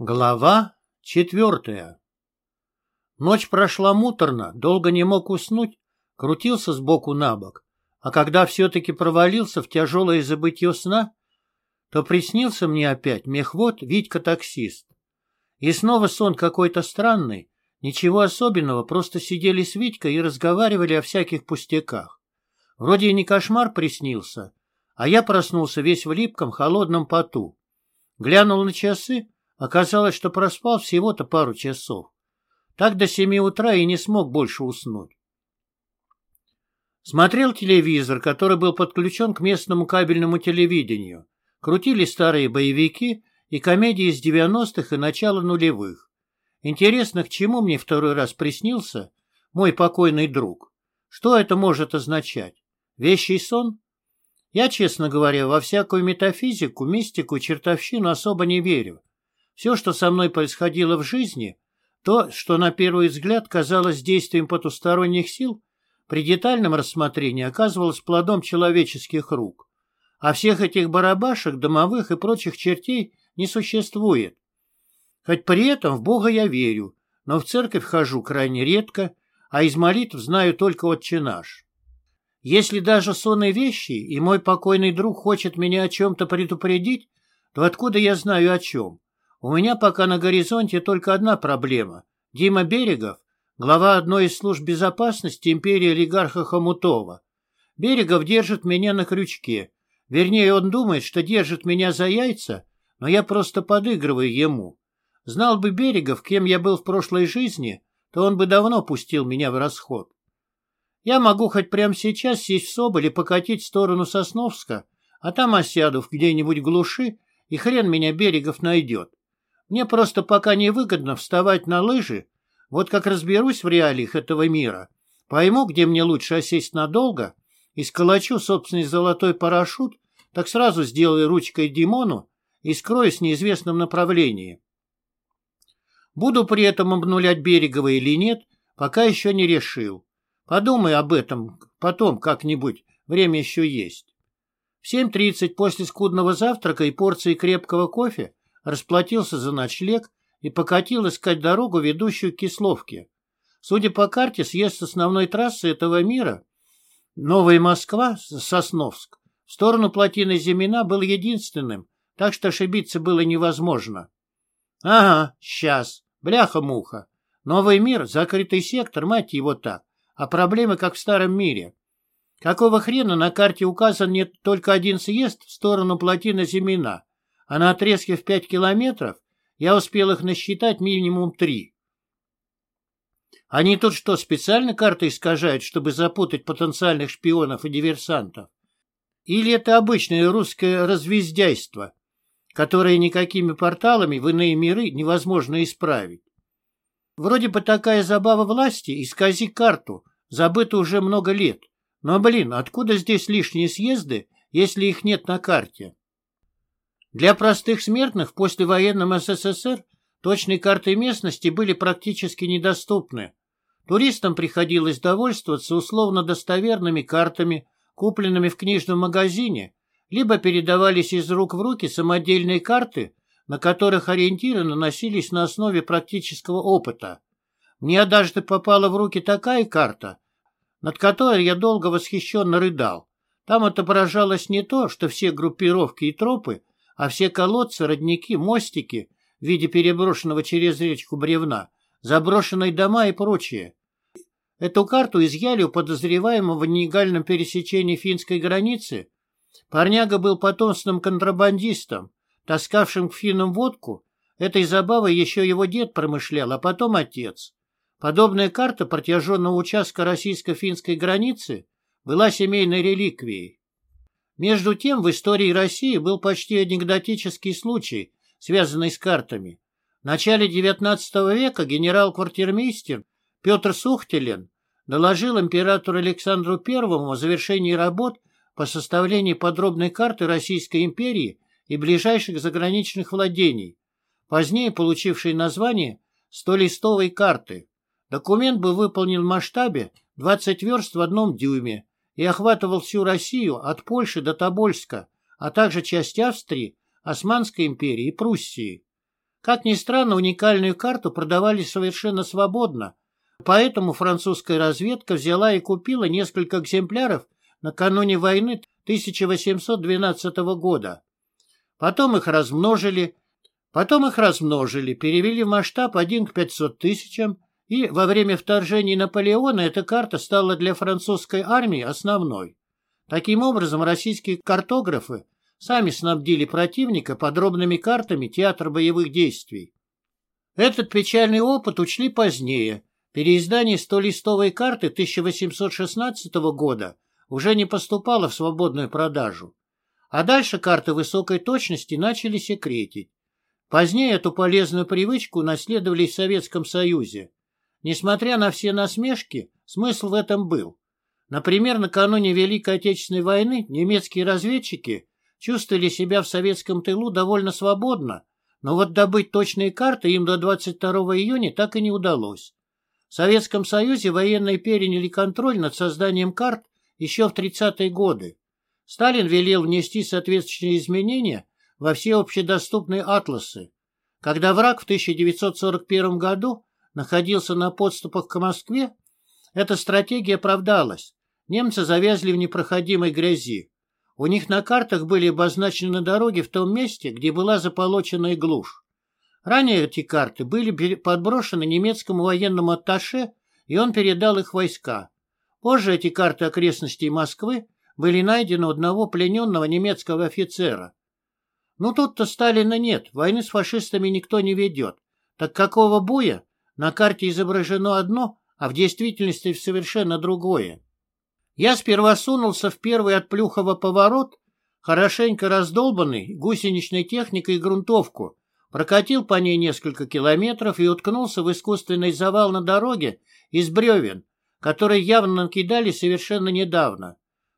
Глава четвертая Ночь прошла муторно, долго не мог уснуть, крутился сбоку на бок, а когда все-таки провалился в тяжелое забытье сна, то приснился мне опять мехвод Витька-таксист. И снова сон какой-то странный, ничего особенного, просто сидели с Витькой и разговаривали о всяких пустяках. Вроде и не кошмар приснился, а я проснулся весь в липком холодном поту. Глянул на часы — Оказалось, что проспал всего-то пару часов. Так до семи утра и не смог больше уснуть. Смотрел телевизор, который был подключен к местному кабельному телевидению. Крутили старые боевики и комедии из девяностых и начала нулевых. Интересно, к чему мне второй раз приснился мой покойный друг? Что это может означать? Вещий сон? Я, честно говоря, во всякую метафизику, мистику, чертовщину особо не верю. Все, что со мной происходило в жизни, то, что на первый взгляд казалось действием потусторонних сил, при детальном рассмотрении оказывалось плодом человеческих рук. А всех этих барабашек, домовых и прочих чертей не существует. Хоть при этом в Бога я верю, но в церковь хожу крайне редко, а из молитв знаю только «Отче наш». Если даже сонные вещи, и мой покойный друг хочет меня о чем-то предупредить, то откуда я знаю о чем? У меня пока на горизонте только одна проблема. Дима Берегов, глава одной из служб безопасности империи олигарха Хомутова. Берегов держит меня на крючке. Вернее, он думает, что держит меня за яйца, но я просто подыгрываю ему. Знал бы Берегов, кем я был в прошлой жизни, то он бы давно пустил меня в расход. Я могу хоть прямо сейчас сесть в Соболь и покатить в сторону Сосновска, а там осяду где-нибудь глуши, и хрен меня Берегов найдет. Мне просто пока невыгодно вставать на лыжи. Вот как разберусь в реалиях этого мира, пойму, где мне лучше осесть надолго, и сколочу собственный золотой парашют, так сразу сделаю ручкой Димону и скроюсь в неизвестном направлении. Буду при этом обнулять Берегова или нет, пока еще не решил. Подумай об этом потом как-нибудь, время еще есть. В 7.30 после скудного завтрака и порции крепкого кофе расплатился за ночлег и покатил искать дорогу, ведущую к Кисловке. Судя по карте, съезд основной трассы этого мира, Новая Москва, Сосновск, в сторону плотины Зимина был единственным, так что ошибиться было невозможно. Ага, сейчас, бляха-муха. Новый мир, закрытый сектор, мать его так, а проблемы как в старом мире. Какого хрена на карте указан не только один съезд в сторону плотины Зимина, а на отрезке в пять километров я успел их насчитать минимум три. Они тут что, специально карты искажают, чтобы запутать потенциальных шпионов и диверсантов? Или это обычное русское развездяйство, которое никакими порталами в иные миры невозможно исправить? Вроде бы такая забава власти, искази карту, забыта уже много лет. Но, блин, откуда здесь лишние съезды, если их нет на карте? Для простых смертных в послевоенном СССР точные карты местности были практически недоступны. Туристам приходилось довольствоваться условно достоверными картами, купленными в книжном магазине, либо передавались из рук в руки самодельные карты, на которых ориентиры наносились на основе практического опыта. Мне однажды попала в руки такая карта, над которой я долго восхищенно рыдал. Там отображалось не то, что все группировки и тропы а все колодцы, родники, мостики в виде переброшенного через речку бревна, заброшенные дома и прочее. Эту карту изъяли у подозреваемого в нелегальном пересечении финской границы. Парняга был потомственным контрабандистом, таскавшим к финнам водку. Этой забавой еще его дед промышлял, а потом отец. Подобная карта протяженного участка российско-финской границы была семейной реликвией. Между тем, в истории России был почти анекдотический случай, связанный с картами. В начале XIX века генерал-квартирмейстер Петр Сухтелен доложил императору Александру I о завершении работ по составлению подробной карты Российской империи и ближайших заграничных владений, позднее получившей название «столистовой карты». Документ был выполнен в масштабе 20 верст в одном дюйме и охватывал всю Россию от Польши до Тобольска, а также часть Австрии, Османской империи и Пруссии. Как ни странно, уникальную карту продавали совершенно свободно, поэтому французская разведка взяла и купила несколько экземпляров накануне войны 1812 года. Потом их размножили, потом их размножили, перевели в масштаб 1 к 500 тысячам, и во время вторжения Наполеона эта карта стала для французской армии основной. Таким образом, российские картографы сами снабдили противника подробными картами театра боевых действий. Этот печальный опыт учли позднее. Переиздание столистовой карты 1816 года уже не поступало в свободную продажу. А дальше карты высокой точности начали секретить. Позднее эту полезную привычку наследовали в Советском Союзе. Несмотря на все насмешки, смысл в этом был. Например, накануне Великой Отечественной войны немецкие разведчики чувствовали себя в советском тылу довольно свободно, но вот добыть точные карты им до 22 июня так и не удалось. В Советском Союзе военные переняли контроль над созданием карт еще в 30-е годы. Сталин велел внести соответствующие изменения во все общедоступные атласы. Когда враг в 1941 году находился на подступах к Москве, эта стратегия оправдалась. Немцы завязли в непроходимой грязи. У них на картах были обозначены дороги в том месте, где была заполочена глушь. Ранее эти карты были подброшены немецкому военному атташе, и он передал их войска. Позже эти карты окрестностей Москвы были найдены у одного плененного немецкого офицера. Ну тут-то Сталина нет, войны с фашистами никто не ведет. Так какого боя? На карте изображено одно, а в действительности совершенно другое. Я сперва сунулся в первый от Плюхова поворот, хорошенько раздолбанный гусеничной техникой грунтовку, прокатил по ней несколько километров и уткнулся в искусственный завал на дороге из бревен, которые явно накидали совершенно недавно.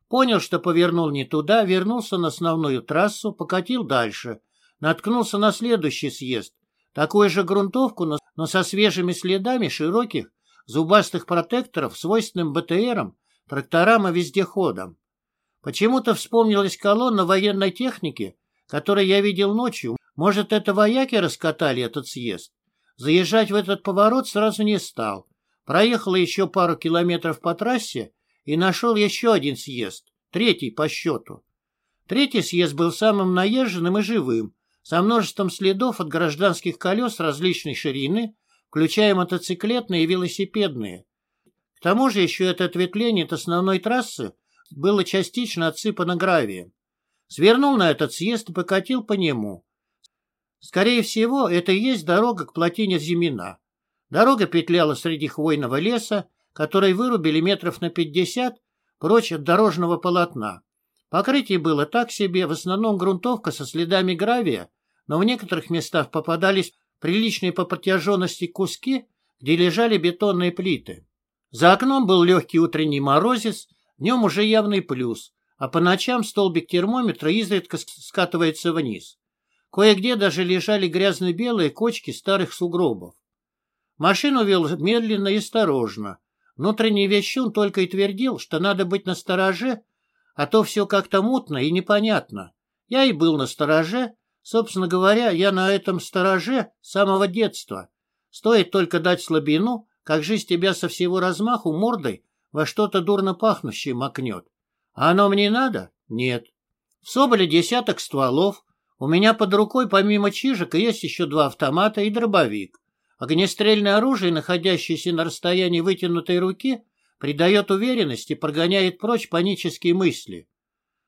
Понял, что повернул не туда, вернулся на основную трассу, покатил дальше. Наткнулся на следующий съезд. Такую же грунтовку, но, но со свежими следами широких, зубастых протекторов, свойственным БТРам, тракторам и вездеходам. Почему-то вспомнилась колонна военной техники, которую я видел ночью. Может, это вояки раскатали этот съезд? Заезжать в этот поворот сразу не стал. Проехал еще пару километров по трассе и нашел еще один съезд, третий по счету. Третий съезд был самым наезженным и живым, со множеством следов от гражданских колес различной ширины, включая мотоциклетные и велосипедные. К тому же еще это ответвление от основной трассы было частично отсыпано гравием. Свернул на этот съезд и покатил по нему. Скорее всего, это и есть дорога к плотине Зимина. Дорога петляла среди хвойного леса, который вырубили метров на пятьдесят прочь от дорожного полотна. Покрытие было так себе, в основном грунтовка со следами гравия, но в некоторых местах попадались приличные по протяженности куски, где лежали бетонные плиты. За окном был легкий утренний морозец, днем уже явный плюс, а по ночам столбик термометра изредка скатывается вниз. Кое-где даже лежали грязно-белые кочки старых сугробов. Машину вел медленно и осторожно, Внутренний вещун только и твердил, что надо быть настороже, а то все как-то мутно и непонятно. Я и был настороже. Собственно говоря, я на этом стороже с самого детства. Стоит только дать слабину, как жизнь тебя со всего размаху мордой во что-то дурно пахнущее макнет. А оно мне надо? Нет. В Соболе десяток стволов. У меня под рукой помимо чижика есть еще два автомата и дробовик. Огнестрельное оружие, находящееся на расстоянии вытянутой руки, придает уверенность и прогоняет прочь панические мысли.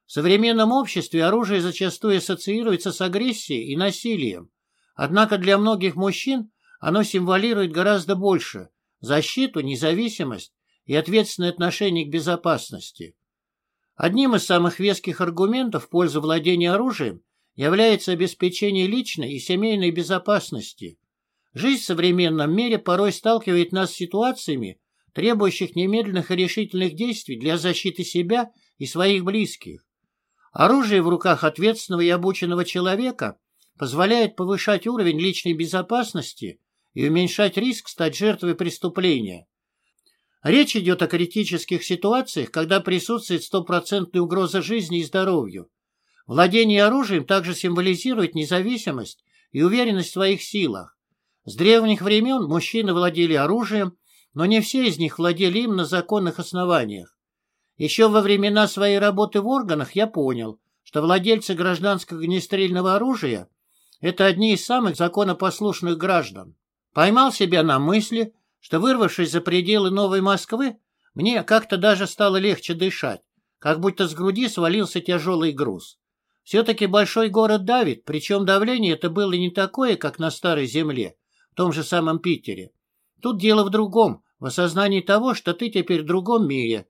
В современном обществе оружие зачастую ассоциируется с агрессией и насилием. Однако для многих мужчин оно символирует гораздо больше – защиту, независимость и ответственное отношение к безопасности. Одним из самых веских аргументов в пользу владения оружием является обеспечение личной и семейной безопасности – Жизнь в современном мире порой сталкивает нас с ситуациями, требующих немедленных и решительных действий для защиты себя и своих близких. Оружие в руках ответственного и обученного человека позволяет повышать уровень личной безопасности и уменьшать риск стать жертвой преступления. Речь идет о критических ситуациях, когда присутствует стопроцентная угроза жизни и здоровью. Владение оружием также символизирует независимость и уверенность в своих силах. С древних времен мужчины владели оружием, но не все из них владели им на законных основаниях. Еще во времена своей работы в органах я понял, что владельцы гражданского огнестрельного оружия – это одни из самых законопослушных граждан. Поймал себя на мысли, что, вырвавшись за пределы Новой Москвы, мне как-то даже стало легче дышать, как будто с груди свалился тяжелый груз. Все-таки большой город давит, причем давление это было не такое, как на Старой Земле, в том же самом Питере. Тут дело в другом, в осознании того, что ты теперь в другом мире,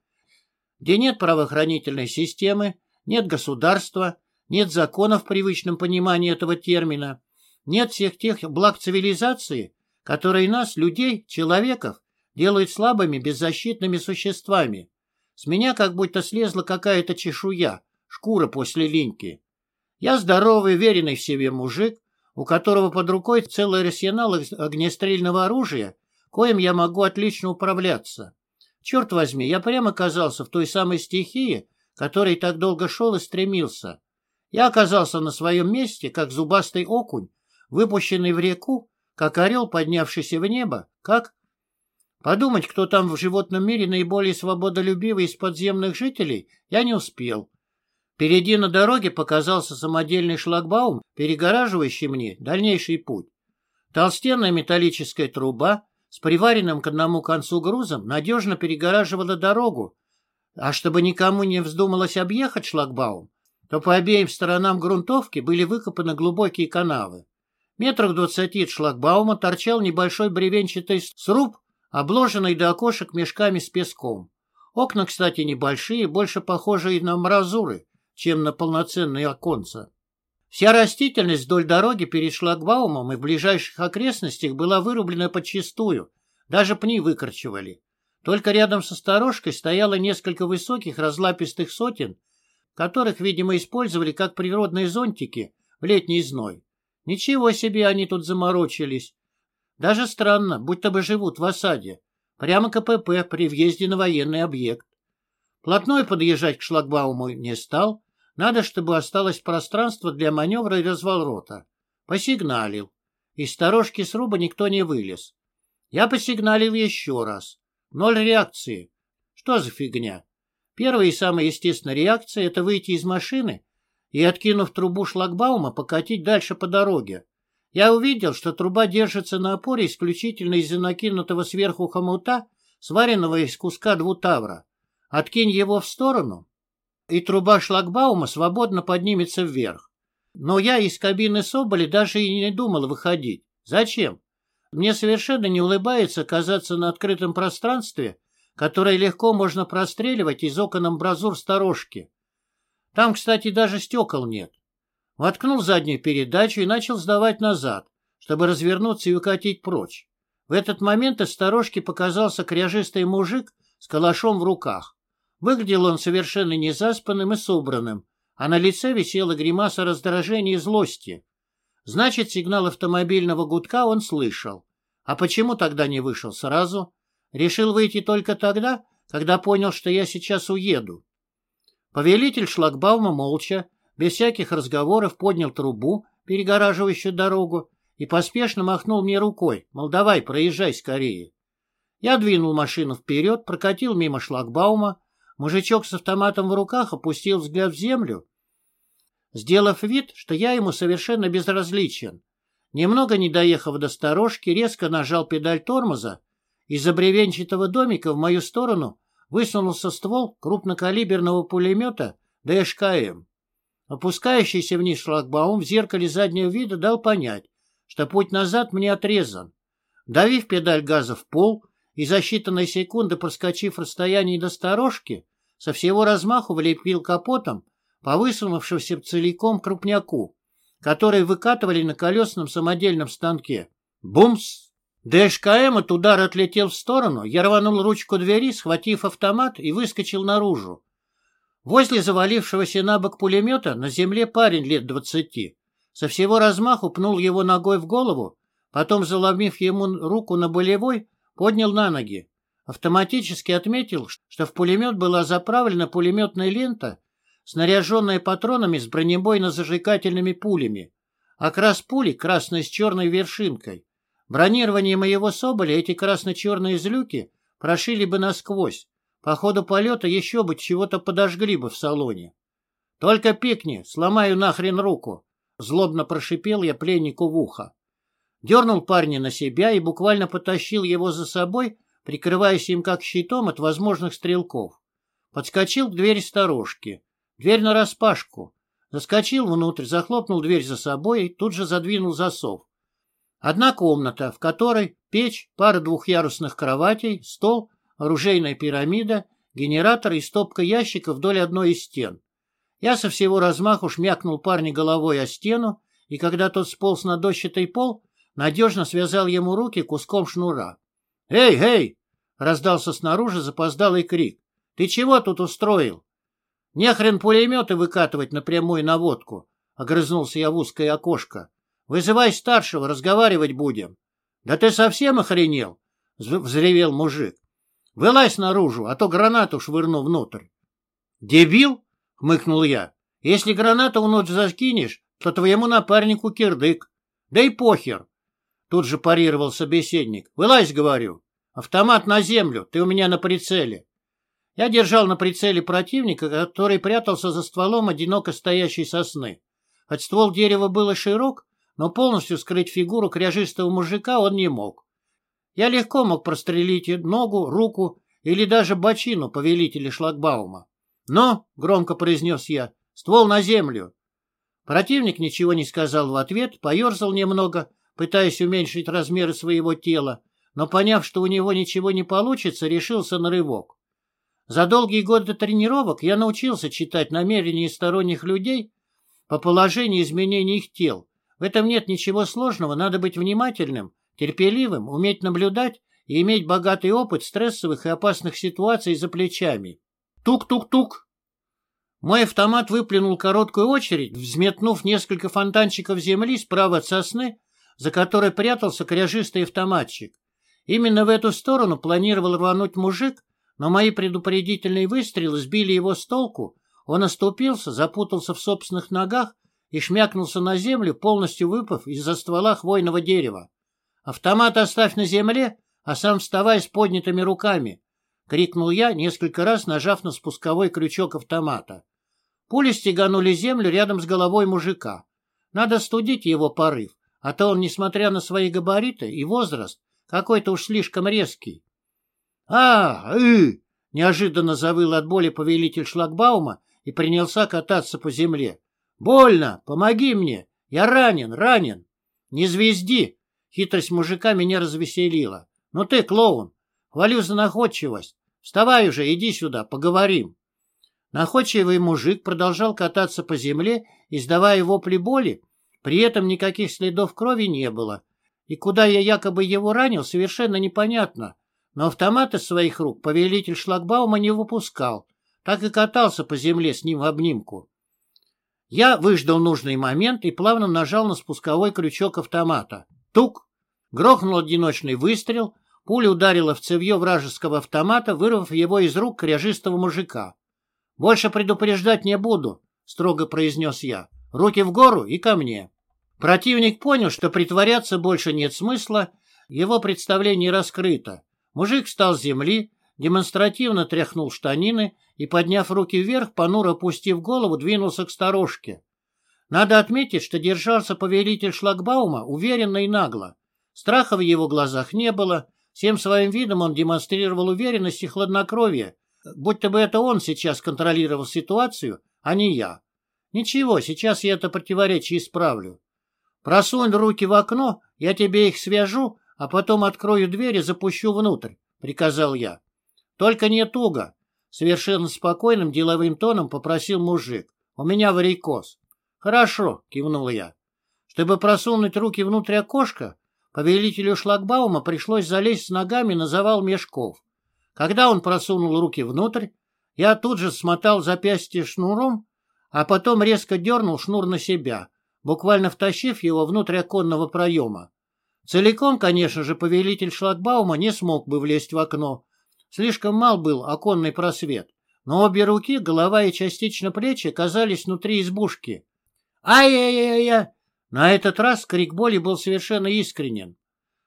где нет правоохранительной системы, нет государства, нет законов в привычном понимании этого термина, нет всех тех благ цивилизации, которые нас, людей, человеков, делают слабыми, беззащитными существами. С меня как будто слезла какая-то чешуя, шкура после линьки. Я здоровый, веренный в себе мужик, у которого под рукой целый арсенал огнестрельного оружия, коим я могу отлично управляться. Черт возьми, я прямо оказался в той самой стихии, которой так долго шел и стремился. Я оказался на своем месте, как зубастый окунь, выпущенный в реку, как орел, поднявшийся в небо, как... Подумать, кто там в животном мире наиболее свободолюбивый из подземных жителей, я не успел. Впереди на дороге показался самодельный шлагбаум, перегораживающий мне дальнейший путь. Толстенная металлическая труба с приваренным к одному концу грузом надежно перегораживала дорогу, а чтобы никому не вздумалось объехать шлагбаум, то по обеим сторонам грунтовки были выкопаны глубокие канавы. Метрах двадцати от шлагбаума торчал небольшой бревенчатый сруб, обложенный до окошек мешками с песком. Окна, кстати, небольшие, больше похожие на мразуры, чем на полноценные оконца. Вся растительность вдоль дороги перед шлагбаумом и в ближайших окрестностях была вырублена подчистую, даже пни выкорчевали. Только рядом со сторожкой стояло несколько высоких разлапистых сотен, которых, видимо, использовали как природные зонтики в летний зной. Ничего себе они тут заморочились. Даже странно, будто бы живут в осаде. Прямо КПП при въезде на военный объект. Плотной подъезжать к шлагбауму не стал. Надо, чтобы осталось пространство для маневра и разворота. Посигналил. Из сторожки сруба никто не вылез. Я посигналил еще раз. Ноль реакции. Что за фигня? Первая и самая естественная реакция — это выйти из машины и, откинув трубу шлагбаума, покатить дальше по дороге. Я увидел, что труба держится на опоре исключительно из-за накинутого сверху хомута, сваренного из куска двутавра. Откинь его в сторону, и труба шлагбаума свободно поднимется вверх. Но я из кабины Соболи даже и не думал выходить. Зачем? Мне совершенно не улыбается оказаться на открытом пространстве, которое легко можно простреливать из окон амбразур сторожки. Там, кстати, даже стекол нет. Воткнул заднюю передачу и начал сдавать назад, чтобы развернуться и укатить прочь. В этот момент из сторожки показался кряжистый мужик с калашом в руках. Выглядел он совершенно незаспанным и собранным, а на лице висела гримаса раздражения и злости. Значит, сигнал автомобильного гудка он слышал. А почему тогда не вышел сразу? Решил выйти только тогда, когда понял, что я сейчас уеду. Повелитель шлагбаума молча, без всяких разговоров, поднял трубу, перегораживающую дорогу, и поспешно махнул мне рукой, мол, давай, проезжай скорее. Я двинул машину вперед, прокатил мимо шлагбаума, мужичок с автоматом в руках опустил взгляд в землю, сделав вид, что я ему совершенно безразличен. Немного не доехав до сторожки, резко нажал педаль тормоза, из-за бревенчатого домика в мою сторону высунулся ствол крупнокалиберного пулемета ДШКМ. Опускающийся вниз шлагбаум в зеркале заднего вида дал понять, что путь назад мне отрезан. Давив педаль газа в пол и за считанные секунды проскочив расстояние до сторожки, со всего размаху влепил капотом по высунувшемуся целиком крупняку, который выкатывали на колесном самодельном станке. Бумс! ДШКМ от удара отлетел в сторону, я рванул ручку двери, схватив автомат и выскочил наружу. Возле завалившегося на бок пулемета на земле парень лет двадцати. Со всего размаху пнул его ногой в голову, потом, заломив ему руку на болевой, поднял на ноги. Автоматически отметил, что в пулемет была заправлена пулеметная лента, снаряженная патронами с бронебойно-зажигательными пулями. Окрас пули красный с черной вершинкой. Бронирование моего Соболя эти красно-черные злюки прошили бы насквозь. По ходу полета еще бы чего-то подожгли бы в салоне. «Только пикни, сломаю нахрен руку!» Злобно прошипел я пленнику в ухо. Дернул парня на себя и буквально потащил его за собой, прикрываясь им как щитом от возможных стрелков. Подскочил к двери сторожки. Дверь нараспашку. Заскочил внутрь, захлопнул дверь за собой и тут же задвинул засов. Одна комната, в которой печь, пара двухъярусных кроватей, стол, оружейная пирамида, генератор и стопка ящиков вдоль одной из стен. Я со всего размаху шмякнул парня головой о стену, и когда тот сполз на дощатый пол, надежно связал ему руки куском шнура. «Эй, эй!» — раздался снаружи запоздалый крик. «Ты чего тут устроил?» «Нехрен пулеметы выкатывать на водку!» — огрызнулся я в узкое окошко. Вызывай старшего, разговаривать будем. Да ты совсем охренел? Взревел мужик. Вылазь наружу, а то гранату швырну внутрь. Дебил? Хмыкнул я. Если гранату внутрь закинешь, то твоему напарнику кирдык. Да и похер. Тут же парировал собеседник. Вылазь, говорю. Автомат на землю, ты у меня на прицеле. Я держал на прицеле противника, который прятался за стволом одиноко стоящей сосны. Хоть ствол дерева был широк, но полностью скрыть фигуру кряжистого мужика он не мог. Я легко мог прострелить ногу, руку или даже бочину повелителя шлагбаума. «Но», — громко произнес я, — «ствол на землю». Противник ничего не сказал в ответ, поерзал немного, пытаясь уменьшить размеры своего тела, но, поняв, что у него ничего не получится, решился на рывок. За долгие годы тренировок я научился читать намерения сторонних людей по положению изменения их тел, в этом нет ничего сложного, надо быть внимательным, терпеливым, уметь наблюдать и иметь богатый опыт стрессовых и опасных ситуаций за плечами. Тук-тук-тук. Мой автомат выплюнул короткую очередь, взметнув несколько фонтанчиков земли справа от сосны, за которой прятался кряжистый автоматчик. Именно в эту сторону планировал рвануть мужик, но мои предупредительные выстрелы сбили его с толку, он оступился, запутался в собственных ногах и шмякнулся на землю, полностью выпав из-за ствола хвойного дерева. «Автомат оставь на земле, а сам вставай с поднятыми руками!» — крикнул я, несколько раз нажав на спусковой крючок автомата. Пули стеганули землю рядом с головой мужика. Надо студить его порыв, а то он, несмотря на свои габариты и возраст, какой-то уж слишком резкий. а ы неожиданно завыл от боли повелитель шлагбаума и принялся кататься по земле. «Больно! Помоги мне! Я ранен, ранен!» «Не звезди!» Хитрость мужика меня развеселила. «Ну ты, клоун, хвалю за находчивость. Вставай уже, иди сюда, поговорим». Находчивый мужик продолжал кататься по земле, издавая вопли боли, при этом никаких следов крови не было. И куда я якобы его ранил, совершенно непонятно. Но автомат из своих рук повелитель шлагбаума не выпускал, так и катался по земле с ним в обнимку. Я выждал нужный момент и плавно нажал на спусковой крючок автомата. Тук! Грохнул одиночный выстрел, пуля ударила в цевье вражеского автомата, вырвав его из рук кряжистого мужика. «Больше предупреждать не буду», — строго произнес я. «Руки в гору и ко мне». Противник понял, что притворяться больше нет смысла, его представление раскрыто. Мужик встал с земли, демонстративно тряхнул штанины и, подняв руки вверх, понуро опустив голову, двинулся к сторожке. Надо отметить, что держался повелитель шлагбаума уверенно и нагло. Страха в его глазах не было, всем своим видом он демонстрировал уверенность и хладнокровие, будто бы это он сейчас контролировал ситуацию, а не я. Ничего, сейчас я это противоречие исправлю. Просунь руки в окно, я тебе их свяжу, а потом открою дверь и запущу внутрь, — приказал я. Только не туго. Совершенно спокойным деловым тоном попросил мужик. У меня варикоз. Хорошо, кивнул я. Чтобы просунуть руки внутрь окошка, повелителю шлагбаума пришлось залезть с ногами на завал мешков. Когда он просунул руки внутрь, я тут же смотал запястье шнуром, а потом резко дернул шнур на себя, буквально втащив его внутрь оконного проема. Целиком, конечно же, повелитель шлагбаума не смог бы влезть в окно, Слишком мал был оконный просвет, но обе руки, голова и частично плечи оказались внутри избушки. «Ай-яй-яй-яй!» На этот раз крик боли был совершенно искренен.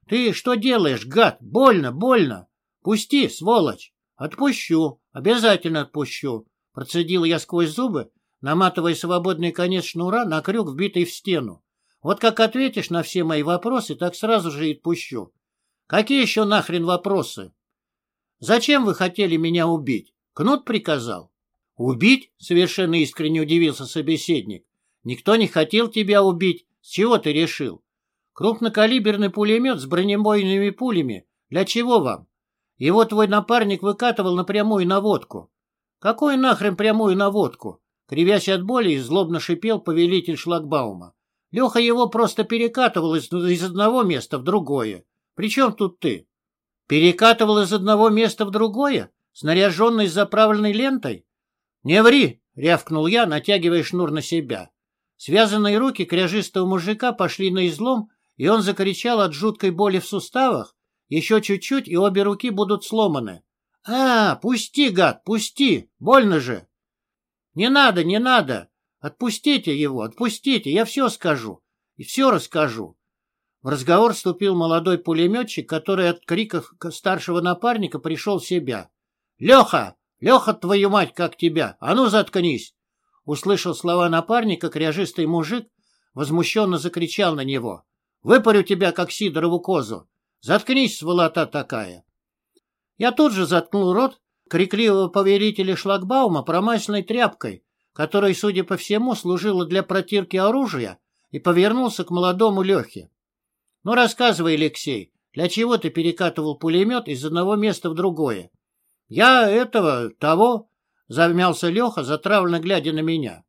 «Ты что делаешь, гад? Больно, больно! Пусти, сволочь!» «Отпущу, обязательно отпущу!» Процедил я сквозь зубы, наматывая свободный конец шнура на крюк, вбитый в стену. «Вот как ответишь на все мои вопросы, так сразу же и отпущу. Какие еще нахрен вопросы?» «Зачем вы хотели меня убить? Кнут приказал?» «Убить?» — совершенно искренне удивился собеседник. «Никто не хотел тебя убить. С чего ты решил? Крупнокалиберный пулемет с бронебойными пулями. Для чего вам? Его твой напарник выкатывал напрямую наводку. Какую нахрен прямую наводку? Кривясь от боли, злобно шипел повелитель шлагбаума. Леха его просто перекатывал из, из одного места в другое. Причем тут ты? Перекатывал из одного места в другое? Снаряженный с заправленной лентой? Не ври, рявкнул я, натягивая шнур на себя. Связанные руки кряжистого мужика пошли на излом, и он закричал от жуткой боли в суставах. Еще чуть-чуть, и обе руки будут сломаны. «А, пусти, гад, пусти! Больно же!» «Не надо, не надо! Отпустите его, отпустите, я все скажу. И все расскажу». В разговор вступил молодой пулеметчик, который от криков старшего напарника пришел в себя. «Леха! Леха, твою мать, как тебя! А ну, заткнись!» Услышал слова напарника, кряжистый мужик возмущенно закричал на него. «Выпарю тебя, как Сидорову козу! Заткнись, сволота такая!» Я тут же заткнул рот крикливого поверителя шлагбаума промасленной тряпкой, которая, судя по всему, служила для протирки оружия, и повернулся к молодому Лехе. «Ну, рассказывай, Алексей, для чего ты перекатывал пулемет из одного места в другое?» «Я этого, того...» — замялся Леха, затравленно глядя на меня.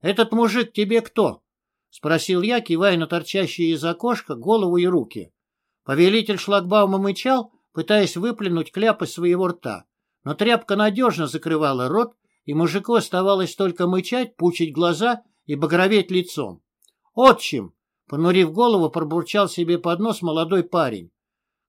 «Этот мужик тебе кто?» — спросил я, кивая на торчащие из окошка голову и руки. Повелитель шлагбаума мычал, пытаясь выплюнуть кляп из своего рта, но тряпка надежно закрывала рот, и мужику оставалось только мычать, пучить глаза и багроветь лицом. «Отчим!» — понурив голову, пробурчал себе под нос молодой парень.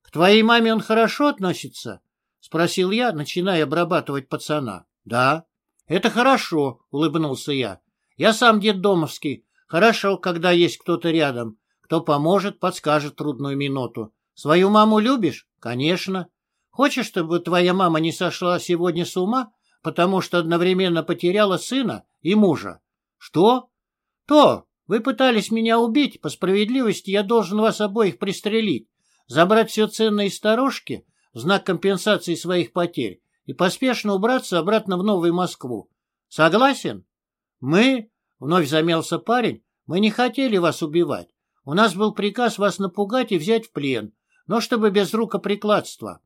«К твоей маме он хорошо относится?» — спросил я, начиная обрабатывать пацана. «Да». «Это хорошо», — улыбнулся я. «Я сам детдомовский. Хорошо, когда есть кто-то рядом, кто поможет, подскажет трудную минуту. Свою маму любишь? Конечно. Хочешь, чтобы твоя мама не сошла сегодня с ума, потому что одновременно потеряла сына и мужа? Что? То. Вы пытались меня убить. По справедливости я должен вас обоих пристрелить, забрать все ценное из сторожки в знак компенсации своих потерь и поспешно убраться обратно в Новую Москву. Согласен? Мы, вновь замялся парень, мы не хотели вас убивать. У нас был приказ вас напугать и взять в плен, но чтобы без рукоприкладства.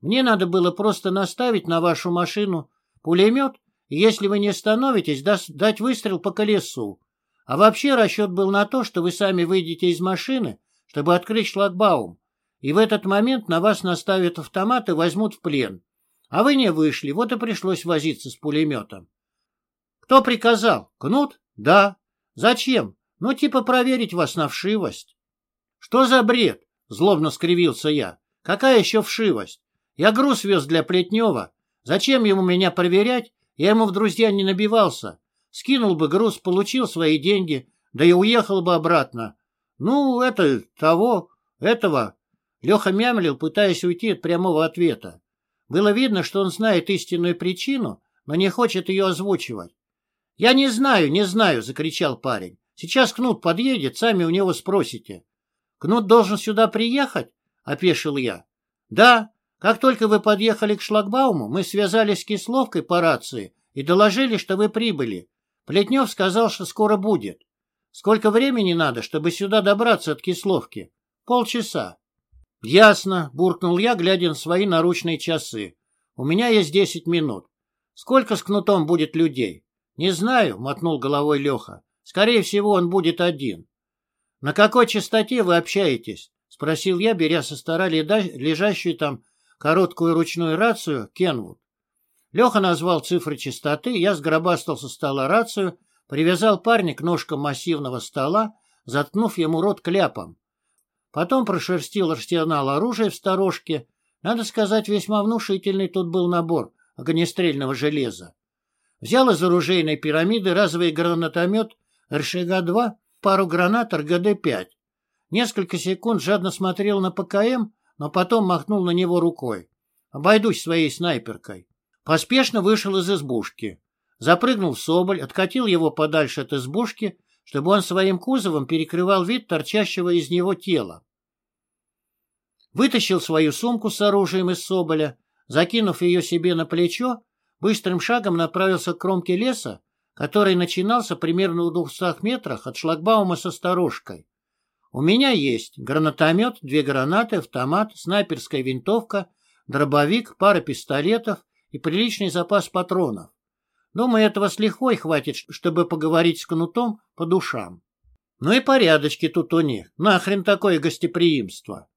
Мне надо было просто наставить на вашу машину пулемет, и если вы не остановитесь, дать выстрел по колесу. А вообще расчет был на то, что вы сами выйдете из машины, чтобы открыть шлагбаум, и в этот момент на вас наставят автомат и возьмут в плен. А вы не вышли, вот и пришлось возиться с пулеметом. Кто приказал? Кнут? Да. Зачем? Ну, типа проверить вас на вшивость. Что за бред? Злобно скривился я. Какая еще вшивость? Я груз вез для Плетнева. Зачем ему меня проверять? Я ему в друзья не набивался. Скинул бы груз, получил свои деньги, да и уехал бы обратно. Ну, это того, этого. Леха мямлил, пытаясь уйти от прямого ответа. Было видно, что он знает истинную причину, но не хочет ее озвучивать. «Я не знаю, не знаю!» — закричал парень. «Сейчас Кнут подъедет, сами у него спросите». «Кнут должен сюда приехать?» — опешил я. «Да. Как только вы подъехали к шлагбауму, мы связались с Кисловкой по рации и доложили, что вы прибыли. Плетнев сказал, что скоро будет. Сколько времени надо, чтобы сюда добраться от Кисловки? Полчаса. «Ясно», — буркнул я, глядя на свои наручные часы. «У меня есть десять минут. Сколько с кнутом будет людей?» «Не знаю», — мотнул головой Леха. «Скорее всего, он будет один». «На какой частоте вы общаетесь?» — спросил я, беря со стола лежащую там короткую ручную рацию Кенвуд. Леха назвал цифры частоты, я сгробастал со стола рацию, привязал парня к ножкам массивного стола, заткнув ему рот кляпом. Потом прошерстил арсенал оружия в сторожке. Надо сказать, весьма внушительный тут был набор огнестрельного железа. Взял из оружейной пирамиды разовый гранатомет РШГ-2 пару гранат РГД-5. Несколько секунд жадно смотрел на ПКМ, но потом махнул на него рукой. Обойдусь своей снайперкой. Поспешно вышел из избушки. Запрыгнул в Соболь, откатил его подальше от избушки, чтобы он своим кузовом перекрывал вид торчащего из него тела. Вытащил свою сумку с оружием из Соболя, закинув ее себе на плечо, быстрым шагом направился к кромке леса, который начинался примерно в двухстах метрах от шлагбаума со сторожкой. У меня есть гранатомет, две гранаты, автомат, снайперская винтовка, дробовик, пара пистолетов и приличный запас патронов. Думаю, этого с лихвой хватит, чтобы поговорить с кнутом по душам. Ну и порядочки тут у них. Нахрен такое гостеприимство.